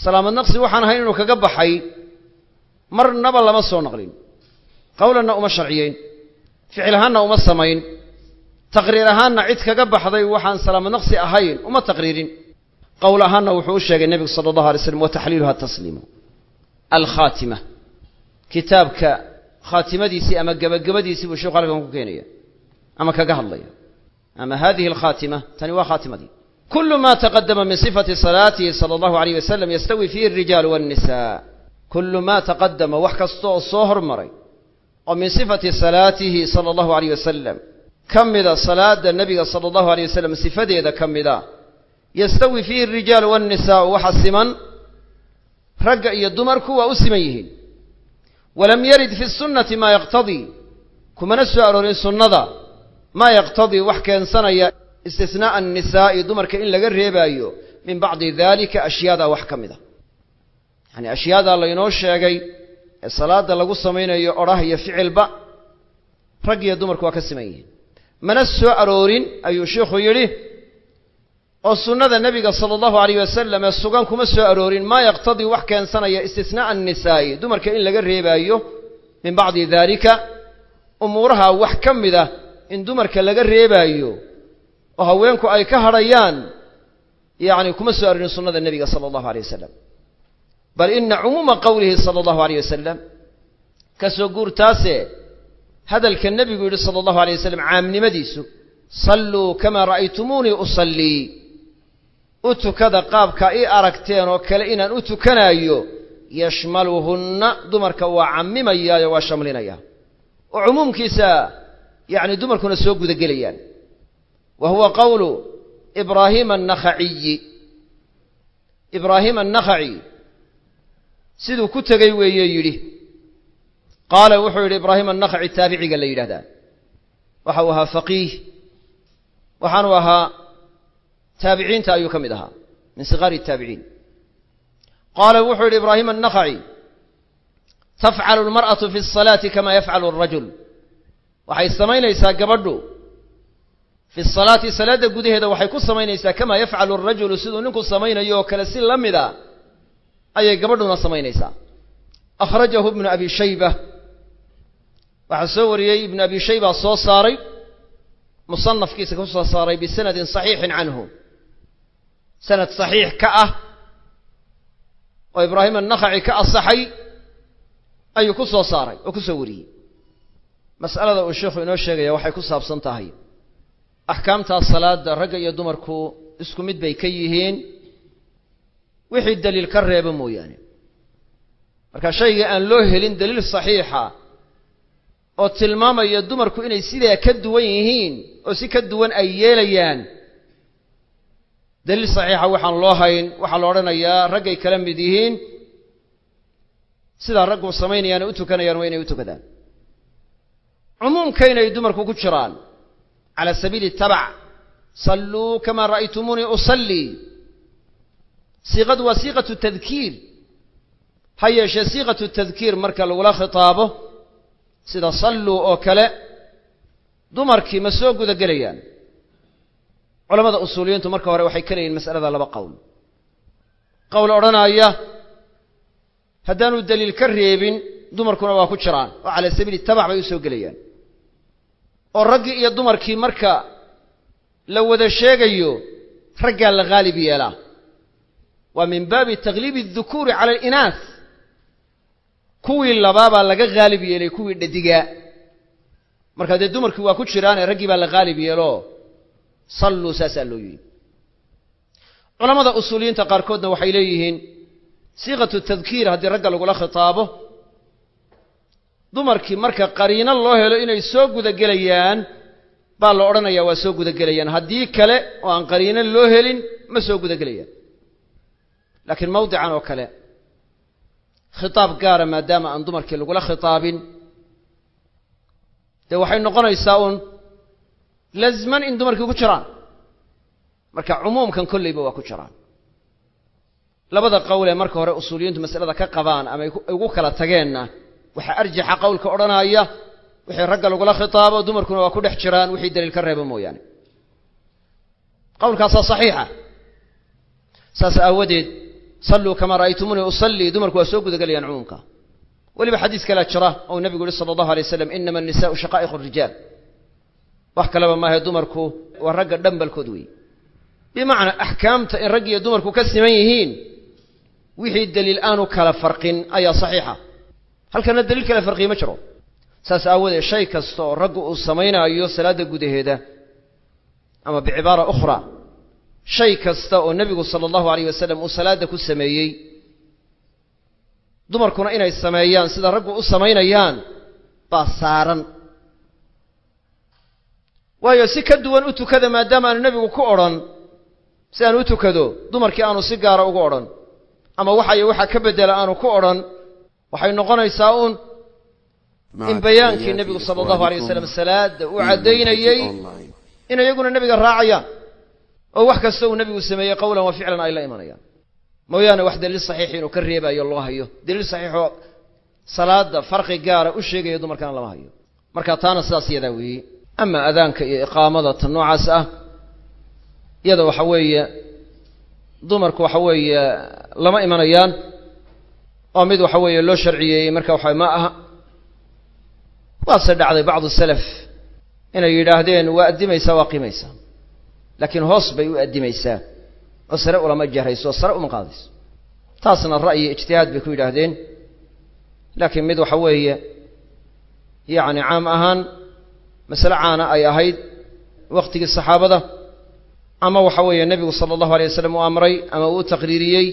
salaamad naqsi waxaan ahayn inuu kaga baxay marnaba lama soo naqlin. Qowlanna uma sharciyeyn. Ficil ahaanna uma samayn taqriir ahaanna cid kaga baxday waxaan salaamo naqsi ahayn uma taqriirin. Qowl ahaanna wuxuu u sheegay nebigu sala allahu alay slam wa taxliiluha tasliimu. Alkhaatima. Kitaabka khaatimadiisii ama gebagabadiisii buu sheekhu halkan ku keenaya ama kaga hadlaya. Ama hadihi alkhaatima tani waa khaatimadii kulu ma taqadama min sifati salaatihi sala allahu alayh wasalam yastawi fiihi alrijaalu waannisa kulu ma taqadama wax kasta oo soo hormaray oo min sifati salaatihi sala allahu alayh wasalam ka mida salaada nebiga sala allahu alayh wasalam sifadeeda ka mida. Yastawi fiihi alrijaalu waannisaau waxa siman ragga iyo dumarku waa u siman yihiin. Walam yarid fi sunnati maa yaqtadii kumana soo aroorin sunnada maa yaqtadii wax keensanaya istisnaa'a annisaa'i dumarka in laga reebaayo min bacdi daalika ashyaadaa wax ka mid a yacani ashyaadaa laynoo sheegay ee salaadda lagu samaynayo odhah iyo ficilba rag iyo dumarku waa ka siman yihiin mana soo aroorin ayuu sheikhu yidhi oo sunnada nebiga sala allahu alayh wasalam ee sugan kuma soo aroorin maa yaqtadii wax keensanaya istisnaa'a annisaa'i dumarka in laga reebaayo min bacdi daalika umuuraha wax ka mid ah in dumarka laga reebaayo oo haweenku ay ka hadhayaan yacni kuma soo aroorin sunnada nebiga sala allahu alay wasalam bal ina cumuuma qowlihi sala allahu alayh wasalam ka soo guurtaase hadalka nebigu yidhi sala allahu alay wasalam caamnimadiisu salluu kamaa ra'aytumuunii usallii. U tukada qaabka ii aragteen oo kale inaan u tukanaayo yashmaluhunna dumarka waa cammimayaayo waa shamlinaya. Oo cumuumkiisa yacni dumarkuna soo gudagelayaan. Wa huwa qowlu ibraahiima annakhaciyi. Ibraahiima annakhaci siduu ku tegey weeye yidhi qaala wuxuu yidhi ibraahim annakhaci taabiciga la yidhahdaa. Waxa uu ahaa faqiih waxaanuu ahaa taabiciinta ayuu ka mid ahaa min siqaari taabiciin. Qaala wuxuu yidhi ibraahim annakhaci tafcalu almar'atu fi asalaati kamaa yafcalu alrajul waxay samaynaysaa gabadhu. Fi asalaati salaadda gudaheeda waxay ku samaynaysaa kamaa yafcalu alrajulu siduu ninku samaynayo oo kale si la mid a ayay gabadhuna samaynaysaa. Akhrajahu ibnu abi shayba waxaa soo wariyey ibnu abi shayba soo saaray musanafkiisa ku soo saaray bisanadin saxiixin canhu. Sanad saxiix ka ah oo ibraahim annakhaci ka asaxay ayuu ku soo saaray oo ku soo wariyey mas'alada uu sheikhu inoo sheegaya waxay ku saabsan tahay. Axkaamtaa salaada ragga iyo dumarku isku mid bay ka yihiin. Wixii daliil ka reeba mooyaane. Marka shayga aan loo helin daliil saxiixa oo tilmaamaya dumarku inay sidaa ka duwan yihiin oo si ka duwan ay yeelayaan. Daliil saxiixa waxaan loo hayn waxaa la odhanayaa raggay kala mid yihiin sidaa raggu samaynayaan u tukanayaan waa inay u tukadaan cumuumka inay dumarku ku jiraan cala sabiili tabac salluu kamaa ra'aytumuunii usallii. Siiqadu waa siiqatu tadkiir. Ha yeeshee siiqatu tadkiir marka lagula khitaabo sida salluu oo kale dumarkii ma soo guda gelayaan culamada usuuliyiintu marka hore waxay ka leeyihiin mas'alada laba qowl qowl odhanaya haddaanu daliil ka reebin dumarkuna waa ku jiraan. Oo cala sabiili tabac bay u soo gelayaan. Oo raggii iyo dumarkii marka la wada sheegayo raggaa la haalib yeelaa. Waa min baabi takhliibi addukuuri cala alinaas kuwii labaabaa laga haalib yeelay kuwii dhadigaa marka dee dumarkii waa ku jiraane raggii baa la haalib yeelo salluu saasaa loo yidhi. Culamada usuuliyiinta qaarkoodna waxay leeyihiin siiqatu tadkiir haddii ragga lagula khitaabo dumarkii marka qariino loo helo inay soo guda gelayaan baa la odhanayaa waa soo guda gelayaan haddii kale oo aan qariino loo helin ma soo guda gelayaan laakiin mawdican oo kale khitaab gaara maadaama aan dumarkii lagula khitaabin. Dee waxay noqonaysaa uun lazman in dumarkii ku jiraan. Marka cumuumkan kolleyba waa ku jiraan. Labada qowlee marka hore usuuliyiintu masalada ka qabaan ama ugu kala tageenna waxaa arjaxa qowlka odhanaya wixii ragga lagula khitaabo dumarkuna waa ku dhex jiraan wixii daliil ka reeba mooyaane. Qowlkaasaa saxiixa. Saas aawadeed salluu kamaa ra'aytumuunii usallii dumarku waa soo gudagelayaan cumuumka. Weliba xadiis kalea jira ou nebigu yihi sala allahu alay waslam inama annisaau shaqaa'iqu rijaal. Wax kaleba maahe dumarku waa ragga dhambalkood weeye bimacnaa axkaamta in rag iyo dumarku ka siman yihiin wixii daliil aanu kala farqin ayaa saxiixa. Halkana daliil kala farqiye ma jiro. Saas aawadeed shay kasta oo raggu uu samaynaayo salaadda gudaheeda ama bicibaara ukhra shay kasta oo nebigu sala allahu alayh wasalam uu salaadda ku sameeyey dumarkuna inay sameeyaan sida raggu u samaynayaan baa saaran. Waayo si ka duwan u tukada maadaama aanu nebigu ku odhan si aan u tukado dumarkii aanu si gaara ugu odhan ama waxayo waxaa ka beddela aanu ku odhan waxay noqonaysaa uun. In bayaankii nebigu sala allahu alay wasalam salaadda uu caddaynayey in iyaguna nebiga raacayaan oo wax kasta uu nebigu sameeyey qowlan wa ficlan ay la imanayaan. Mooyaane wax daliil saxiixi inuu ka reebayo loo hayo. Daliil saxiixoo salaadda farqi gaara u sheegaya dumarkana lama hayo. Marka taana sidaas yadaa weeye. Ama adaanka iyo iqaamada tan noocaas ah iyada waxa weeye dumarku waxa weeye lama imanayaan oo mid waxa weeye loo sharciyeeyey marka waxa ma aha. Waase dhacday bacdu salaf inay yidhaahdeen waa addimaysaa waa qiimaysaa laakiin hoos bay u addimaysaa oo sare ulama jarayso oo sare uma qaadayso. Taasna ra'yi ijtihaad bay ku yidhaahdeen. Laakiin mid waxa weeye yacni caam ahaan masale caana ay ahayd waktigii saxaabada ama waxa weeye nebigu sala allahu alay wasalam uu amray ama uu taqriiriyey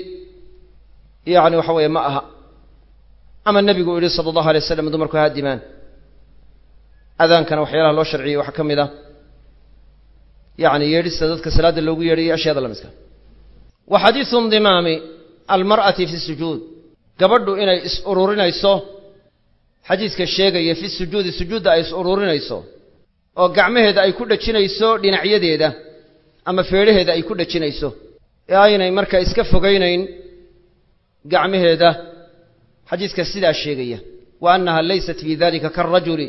yacni waxa weeye ma aha. Ama nebigu uu yihi sala allahu alay wasalam dumarku ha dimaan. Adaankana waxyaalaha loo sharciyey waxaa ka mid ah yacni yeedhista dadka salaadda loogu yeedhayo ashyaada la midka wa xadiisu indimaami almar'ati fi sujuud. Gabadhu inay is ururinayso xadiiska sheegaya fi sujuudi sujuudda ay is ururinayso oo gacmaheeda ay ku dhajinayso dhinacyadeeda ama feedhaheeda ay ku dhajinayso. Ee aynay marka iska fogaynayn gacmaheeda xadiiska sidaa sheegaya. Wa annaha laysat fii dalika kaarajuli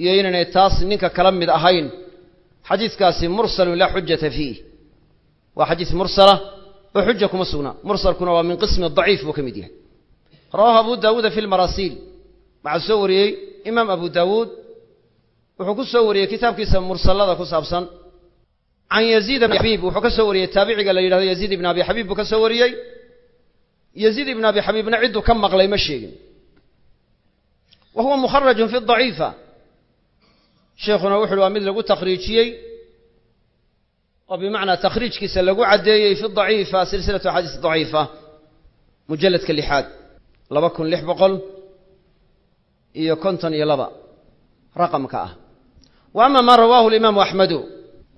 iyo inaynay taas ninka kala mid ahayn xadiiskaasi mursalun laa xujata fiih. Waa xadiis mursala oo xuja kuma sugna. Mursalkuna waa min qismi daciif buu ka mid yahay. Rawahu abu daawuuda fi lmarasiil waxaa soo wariyey imaam abu daawuud wuxuu ku soo wariyey kitaabkiisa mursalada ku saabsan can yaziid bni xabiib wuxuu ka soo wariyey taabiciga la yidhahdo yaziid ibn abi xabiib buu ka soo wariyey. Yaziid ibn abi xabiibna cidduu ka maqlay ma sheegin. Wa huwa mukharajun fi daciifa sheekhuna wuxu uhi waa mid lagu takhriijiyey oo bimacnaa takhriijkiisa lagu caddeeyey fi daciifa silsilatu axaadiis daciifa mujalladka lixaad laba kun lix boqol iyo konton iyo laba raqamka ah. Wa ama maa rawaahu alimaamu axmedu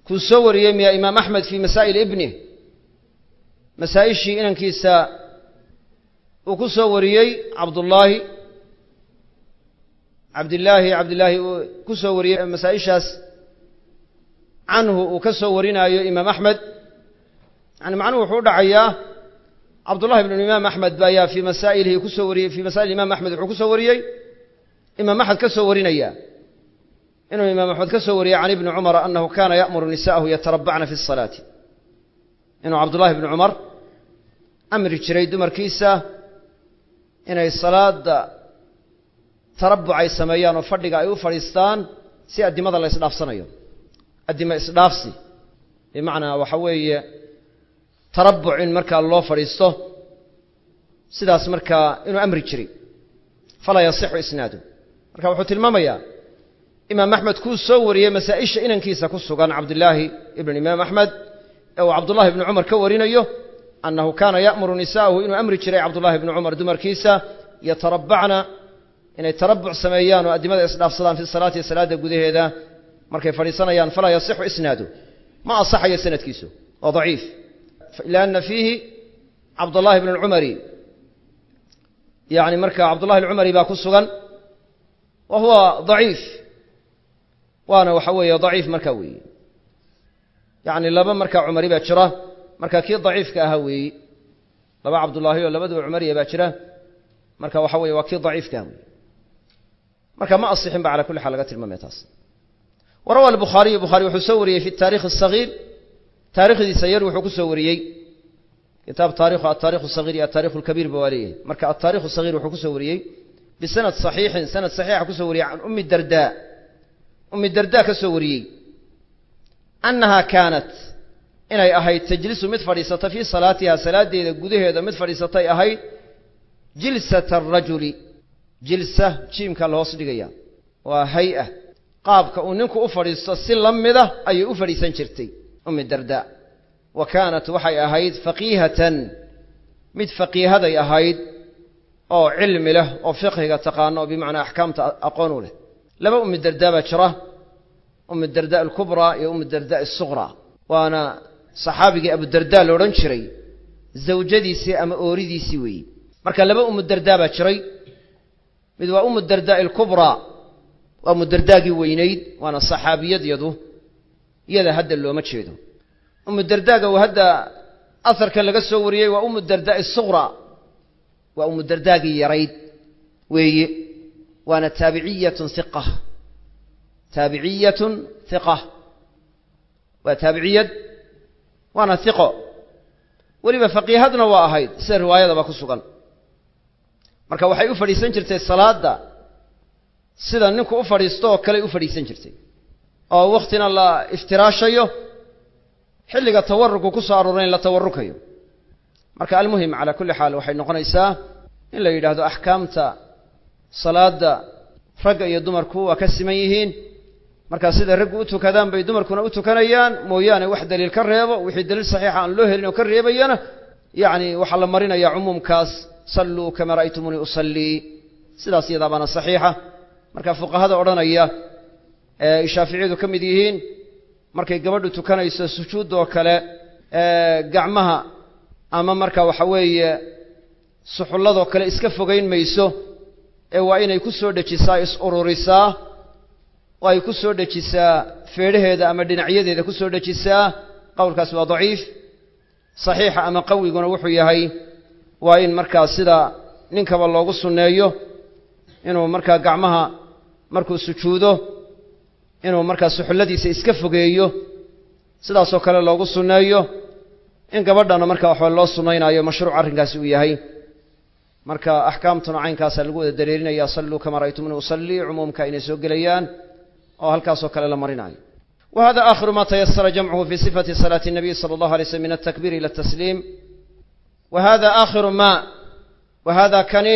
kuu soo wariyey miya imaam axmed fii masaa'il ibnih masaa-ishii inankiisa uu ku soo wariyey cabdullaahi cabdillaahi cabdillaahi uu ku soo wariyey masaa-ishaas. Canhu uu ka soo warinaayo imaam axmed. Yani macnuhu wuxuu dhacayaa cabdullahi bnu imaam axmed ayaa fii masaa'ilihi ku soo wariyey fii masaa'il imaam axmed wuxuu ku soo wariyey. Imaam axmed ka soo warinaya. Inuu imaam axmed ka soo wariyey can ibni cumara annahu kaana ya'muru nisa'ahu yatarabacna fi asalaati inuu cabdullahi bni cumar amri jiray dumarkiisa inay salaada tarabuc ay sameeyaan oo fadhiga ay u fadhiistaan si addimada la isdhaafsanayo. Addima isdhaafsi. Bimacnaa waxa weeye tarabuc in markaa loo fadhiisto sidaas markaa inuu amri jiray falaa yasixu isnaadu. Marka wuxuu tilmaamayaa imaam axmed kuu soo wariyey masaa-isha inankiisa ku sugan cabdillaahi ibn imaam axmed ee uu cabdullahi ibni cumar ka warinayo annahu kaana ya'muru nisa'ahu inuu amri jiray cabdullahi ibni cumar dumarkiisa yatarabacna inay tarabuc sameeyaan oo addimada isdhaafsadaan fi salaati salaadda gudaheeda markay fadhiisanayaan falaa yasixu isnaadu. Ma asaxayo sanadkiisu waa daciif. Lianna fiihi cabdullahi bn alcumari yani marka cabdullahi alcumari baa ku sugan wa huwa daciif. Waana waxa weeye daciif markaa weeye. Yacni laba markaa cumari baa jira marka kii daciifka ahaa weeye. Laba cabdullaahi oo labaduba cumariya baa jira marka waxa weye waa kii daciifka aha weeye marka ma asixin ba cala kulli xaal laga tilmaamaya taas. Wa rawa albukhaariyu bukhaari wuxuu soo wariyey fi taarikh asagiir taarikhdiisa yar wuxuu ku soo wariyey. Kitaab taarikhu altaarikhu sagiir iyo altaarikhu alkabiir ba waa leeyahay marka altaarikhu sagiir wuxuu ku soo wariyey bisanad saxiixin sanad saxiixa ku soo wariyey can ummi dardaa ummi dardaa ka soo wariyey. Annahaa kaanat inay ahayd tajlisu mid fadhiisata fii salaatiha salaaddeeda gudaheeda mid fadhiisatay ahayd jilsata arajuli jilsa jiimka la hoos dhigaya. Waa hay'a qaabka uu ninku u fadhiisto si la mida ayay u fadhiisan jirtay. Ummi dardaa wa kaanat waxay ahayd faqiihatan. Mid faqiihaday ahayd oo cilmi leh oo fiqhiga taqaano oo bimacnaa axkaamta aqoon u leh. Laba ummi dardaa baa jira. Ummi dardaa alkubraa iyo ummi dardaa asuqraa waana saxaabigii abudardaa la odhan jiray. Zawjadiisii ama ooridiisii weeye marka laba ummu dardaa baa jiray mid waa ummu dardaa alkubraa waa ummudardaagii weynayd waana saxaabiyadyadu iyada hadda looma jeedo. Ummu dardaaga uu hadda asarka laga soo wariyey waa ummu dardaa asuqraa waa ummu dardaagii yarayd weeye. Waana taabiciyatun hiqa taabiciyatun hiqa waa taabiciyad waana hiqo weliba faqiihadna waa ahayd sida riwaayadaba ku sugan marka waxay u fadhiisan jirtay salaadda. Sida ninku u fadhiisto oo kale u fadhiisan jirtay. Oo wakhtina la iftiraashayo xilliga tawaruku ku soo arooray in la tawarukayo marka almuhim calaa kulli xaal waxay noqonaysaa in la yidhaahdo axkaamta salaadda ragga iyo dumarku waa ka siman yihiin. Markaa sida raggu u tukadaan bay dumarkuna u tukanayaan. Mooyaane wax daliil ka reebo. Wixii daliil saxiixa aan loo helin oo ka reebayana yacni waxaa la marinayaa cumuumkaas salluu kama ra'aytumuunii usallii sidaas iyadaa baana saxiixa. Marka fuqahada odhanaya ee shaaficiyadu ka mid yihiin markay gabadhu tukanayso sujuudoo kale gacmaha ama marka waxa weeye suxulladoo kale iska fogayn mayso ee waa inay ku soo dhejisaa is ururisaa oo ay ku soo dhejisaa feedhaheeda ama dhinacyadeeda ku soo dhejisaa. Qowlkaas waa daciif saxiixa ama qawiguna wuxuu yahay waa in markaa sida ninkaba loogu sunneeyo inuu markaa gacmaha markuu sujuudo inuu markaa suxulladiisa iska fogeeyo sidaasoo kale loogu sunneeyo in gabadhana marka waxba loo sunnaynaayo mashruuc arrinkaasi uu yahay marka axkaamtuna caynkaasaa lagu wada dareerinaya salluu kama ra'aytumuni usallii cumuumka inay soo gelayaan oo halkaasoo kale la marinaayo wa hada aakhiru ma tayasara jamcuhu fi sifati salaati الnabiy salى اllahu alay slm min altakbir ila اtasliim wa hada aakhiru ma wa hada kani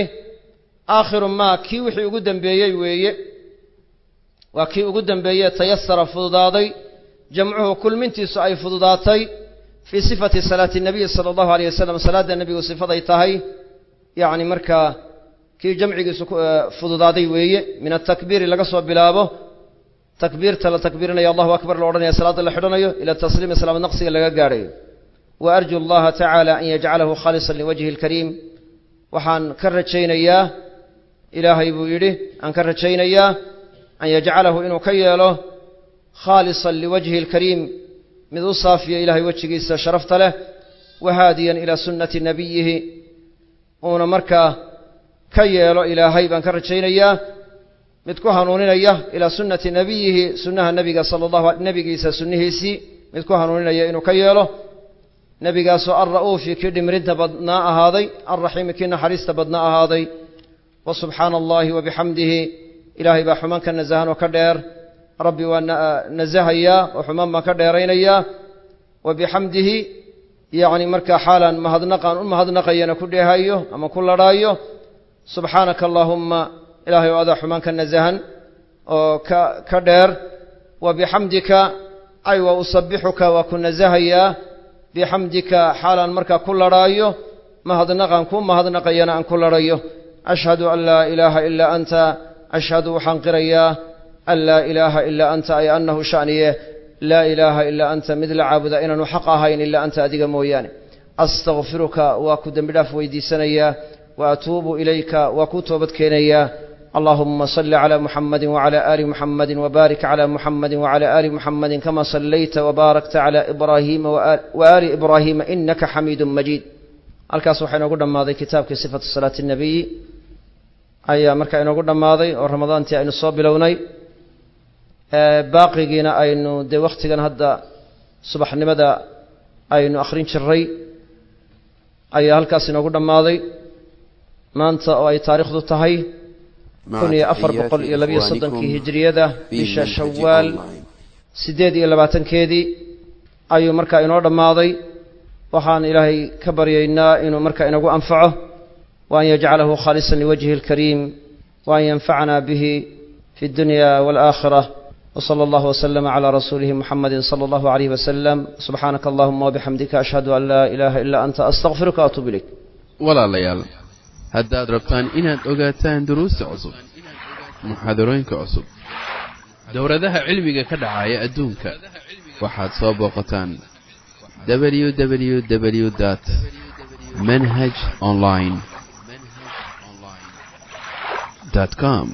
aakhiru ma kii wixii ugu dembeeyey weeye waa kii ugu dembeeye tayasara fududaaday jamcuhu kulmintiisu ay fududaatay fii sifati salaati الnabiyi salى اllahu alيyh wasalam salaadda nebigu sifaday tahay yacni markaa kii jamcigiisu fududaaday weeye min atakbiiri laga soo bilaabo takbiirta la takbiirinayo allahu akbar la odhanaya salaadda la xidhanayo ila tasliimi salaamad naqsiga laga gaadhayo wa arju allaha tacaala an yajcalahu khaalisan liwajhi اlkariim waxaan ka rajaynayaa ilaahay buu yidhi aan ka rajaynayaa an yajcalahu inuu ka yeelo khaalisan liwajhi اlkariim mid u saafiya ilahay wejigiisa sharafta leh wahaadiyan ilaa sunnati nabiyihi uuna markaa ka yeelo ilaahay baan ka rajaynayaa mid ku hanuuninaya ilaa sunnati nabiyihi sunnaha nebiga sala allahu nebigiisa sunnihiisii mid ku hanuuninaya inuu ka yeelo nebigaasoo alra'uufi kii dhimrinta badnaa ahaaday alraxiimi kii naxariista badnaa ahaaday. Wa subxaana allahi wa bixamdihi ilaahay baa xumaan ka nasahan oo ka dheer. Rabbi waa nasahayaa oo xumaan baan ka dheeraynayaa. Wa bixamdihi yacni markaa xaalan mahadnaqaan u mahadnaqayana ku dheehayo ama ku ladhaayo subxaanaka allaahumma ilaahay oo adaa xumaan ka nasahan oo ka ka dheer. Wa bixamdika ay wa usabixuka waa ku nasahayaa bixamdika xaalaan markaa ku ladhaayo mahadnaqaan ku mahadnaqayana aan ku ladhayo ashhadu an laa ilaaha ilaa anta ashhadu waxaan qirayaa an laa ilaaha ilaa anta ay annahu shaniye. Laa ilaaha ilaa anta mid la caabuda inaanu xaq ahayn ilaa anta adiga mooyaane. Astakfiruka waa ku dembi dhaaf weydiisanayaa wa atuubu ilayka waa kuu toobad keenayaa allahuma salli calaa muxamadi wacala aali muxamadi wabaarik calaa muxamadi wacala aali muxamadi kama sallayta wabaarakta calaa ibraahiima waaali ibraahiima inaka xamiidu majiid halkaas waxaa inoogu dhammaaday kitaabkii sifatu salaati اnabiyi ayaa markaa inoogu dhammaaday oo ramadaantii aynu soo bilownay. Baaqigiina aynu dee wakhtigan hadda subaxnimada aynu akhrin jiray ayaa halkaas inoogu dhammaaday. Maanta oo ay taariikhdu tahay kun iyo afar boqol iyo labiyo soddonkii hijiriyada bisha shawaal siddeed iyo labaatankeedii ayuu markaa inoo dhammaaday waxaan ilaahay ka baryaynaa inuu markaa inagu anfaco wa an yajcalahu khaalisan liwajhi اlkariim wa an yanfacana bihi fi اddunya wاlآakhirة وصلى الله وسلم على رسوله محمد صلى الله عليه وسلم سبحانك اللهم وبحمدك أشهد أن لا إله إلا أنت أستغفرك وأتوب إليك walaalayaal haddaad rabtaan inaad ogaataan duruusta cusub muxaadarooyinka cusub dowladaha cilmiga ka dhacaya adduunka waxaad soo booqataan www dt manhaj online com